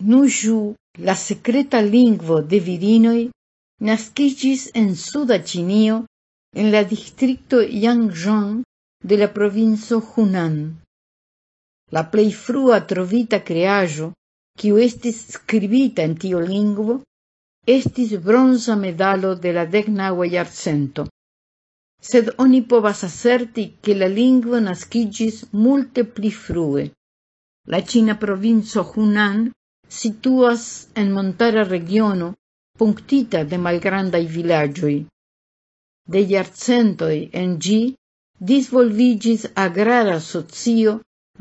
Nuju, la secreta lingvo de virinoi, nascigis en suda Chinio, en la distrito Yangzhong de la provinzo Hunan. La plei frua trovita creajo, kiu estis scribita en tio lingvo, estis bronza medalo de la decnaua iarcento. Sed oni povas asserti che la lingvo nascigis multe pli frue. La Cina provinco Hunan situas en montara regiono punktita de malgrandaj vilaĝoj. De jarcentoj en gi, disvolvigis agrara socio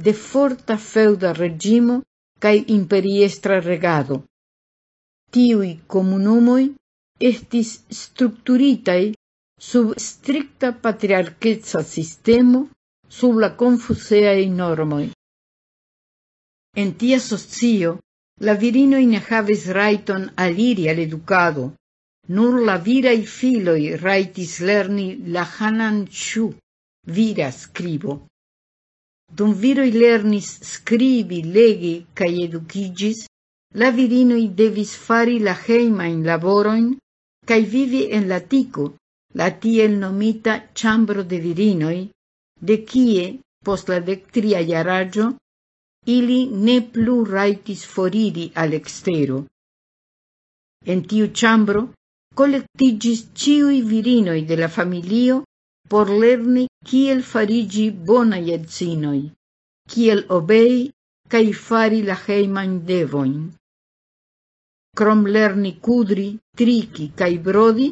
de forta feuda reĝimo kaj imperiestra regado. Tiuj komunumoj estis strukturitaj sub stricta patriarkeca sistemo sub la konfuceaj normoj. En tia socio La virino ne havis raiton aliri al educado, nur la virai filoi raitis lerni la hanan chu, vira scribo. Dum viroi lernis scribi, legi cae educigis, la virinoi devis fari la heima in laboroin, cae vivi en latico, la tiel nomita chambro de virinoi, de kie, post la dectria jaraĝo, ili ne plu raitis foriri al extero. En tiu chambro collectigis ciui virinoi de la familio por lerni kiel farigi bona edzinoj, kiel obei kaj fari la hejmajn devoin. Krom lerni kudri, triki kaj brodi,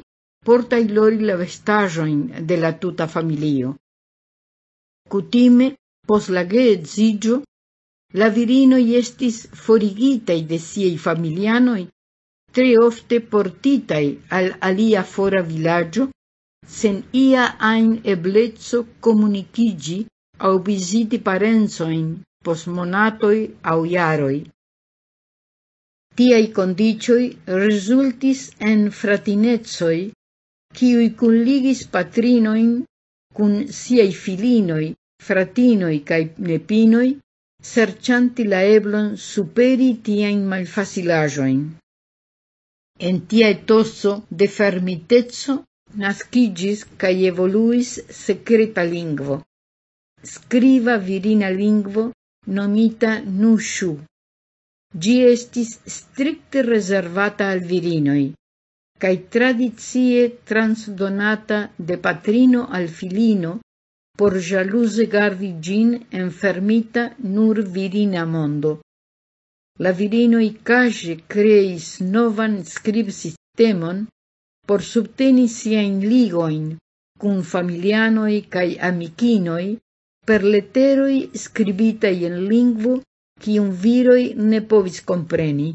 por lori la vestajoin de la tuta familio. Kutime, pos la geedziĝo, la virinoi estis forigitaj de siei familianoi, tre ofte portitaj al alia fora villaggio, sen ia ain eblezzo comunicigi au visiti parenzoin pos monatoi au iaroi. Tiai condicioi resultis en fratinecoj, kiuj kunligis patrinoin cun siei filinoi, fratinoi cae nepinoi, serchanti la eblon superi tiain malfacilajoin. En tia etoso de fermitezzo nascigis cae evoluis secreta lingvo, scriva virina lingvo nomita nushu. Gi estis stricte reservata al virinoi, cae tradizie transdonata de patrino al filino por jaluse gardi gin enfermita nur virina mondo. La virinoi cage creis novan scrib sistemon por subteni siain ligoin cun familianoi cae amicinoi per leteroi scribitai en lingvo cium viroi ne povis compreni.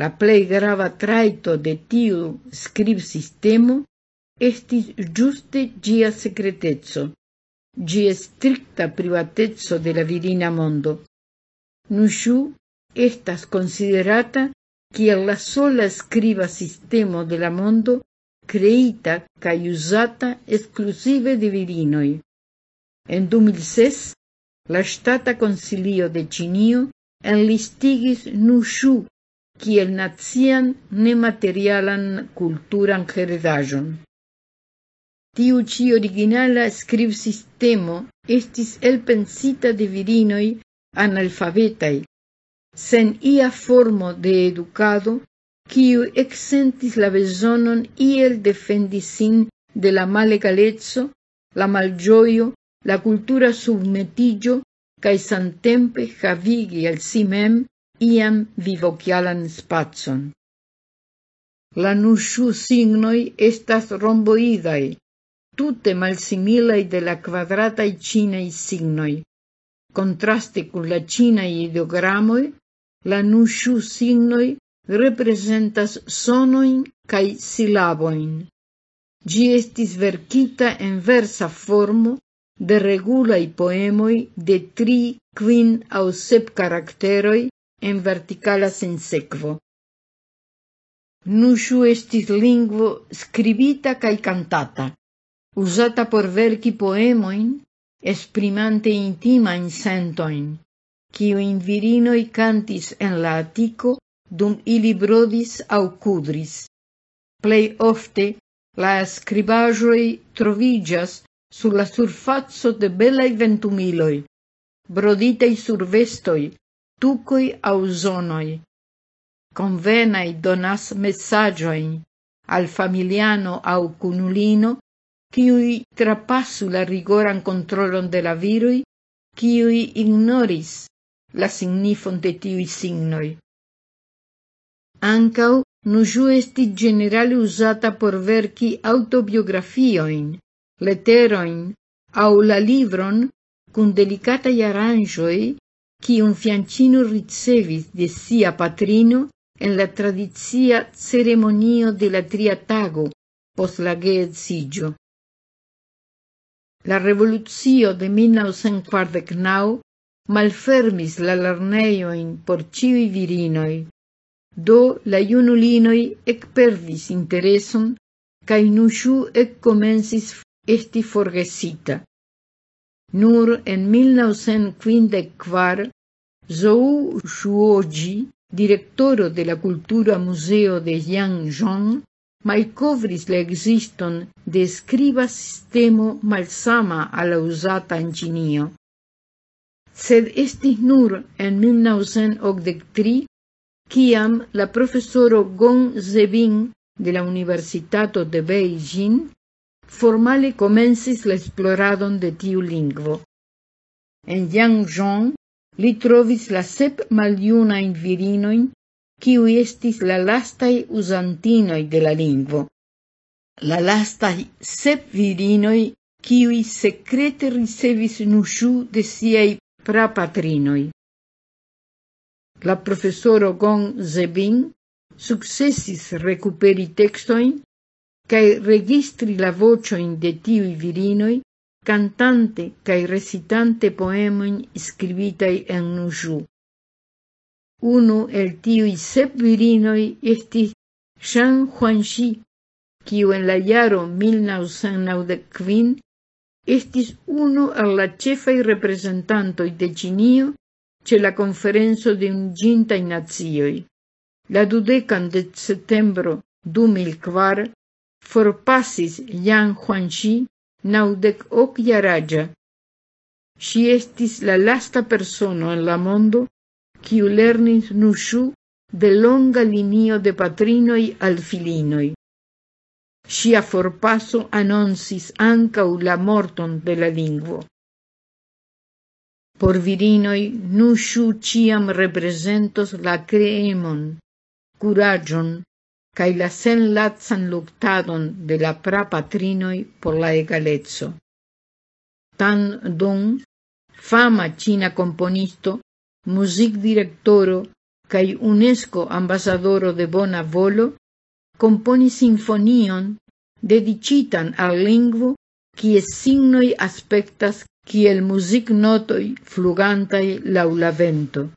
La plei grava traito de tiu scrib sistemo estis giuste gia secretezzo. Gia stricta privatezzo de la virina mondo. Nushu estas considerata kiel la sola scriba sistemo de la mondo creita usata exclusive de virinoi. En 2006, la Stata Consilio de Cinio enlistigis Nushu kiel nazian nematerialan culturan heredajon. Tiu ci originala scriv sistemo estis elpensita de virinoi analfabetai, sen ia formo de educado, quiu exentis la besonon iel defendisin de la malegalezzo, la malgioio, la cultura submetigio, cae santempe javigi al si mem iam vivocialan spatzon. La nusciu signoi estas romboidai, tutte malsimilai de la quadratai cinei signoi. Contraste kun la cinei ideogramoi, la nushu signoi representas sonoin cae silaboin. Gi estis verkita en versa formo de regulai poemoi de tri, quin au sep caracteroi en verticala sensekvo. Nushu estis lingvo scribita cae cantata usata por verki poemoin, esprimante intimain sentoin, kiuin virinoi cantis en la atico dum ili brodis au cudris. Plei ofte, la scribajoi trovigas sur la surfazzo de belai ventumiloi, broditei sur vestoi, tucoi au zonoi. Convenai donas messagioin al familiano au cunulino qui trapassu la rigoran controlon de la viroi, qui ignoris la signifon de tiui signoi. Ancau nuju esti generale usata por verci autobiografioin, leteroin, au la livron, cun delicatai aranjoi un fiancino ricevis de sia patrino en la tradizia ceremonio de la tria tago pos la geedzigio. La revoluzio de 1949 malfermis la lerneioin por ciui virinoi, do la iunulinoi ec perdis intereson, cae nusciu ec comensis esti forgesita. Nur en 1954 Zhou Shuoji, directoro de la Cultura Museo de Yangzhong, malcovris la existon de scriba sistemo malsama alla usata en Ĉinio. Sed estis nur en 1983, ciam la profesoro Gong Zebin de la Universitato de Beijing formale comensis la esploradon de tiu lingvo. En Yangzhong li trovis la sep maliunain virinoin kiui estis la lastai usantinoi de la lingvo. La lastai sep virinoi, kiui secrete ricevis nusciu de siei prapatrinoi. La professoro Gong Zebin successis recuperi textoin cae registri la vocioin de tiui virinoi cantante cae recitante poemoin scribitai en nusciu. unu el tiuj sep virinoj estis Jean Huanxi, kiu en la jaro 1995 estis uno el la ĉefaj reprezentantoj de chinio, ĉe la konferenco de Unuiĝintaj Nacioj. La dudekan de septembro 2004 forpasis Yang Huanxi naŭdek ok jaraĝa. Ŝi estis la lasta persona en la mondo quiu lernis nushu de longa linio de patrinoi al filinoi. Sia forpaso annonsis ancau la morton de la lingvo. Por virinoi nushu ciam representos la creemon, curagion, cae la senlacan luctadon de la prapatrinoj por la egalezzo. Tan Dong, fama china componisto, musikdirektoro kaj UNESCO ambasadoro de bona volo, komponi simfonion dediĉitan al lingvo, kies signoj aspektas kiel muziknotoj flugantaj laŭ la vento.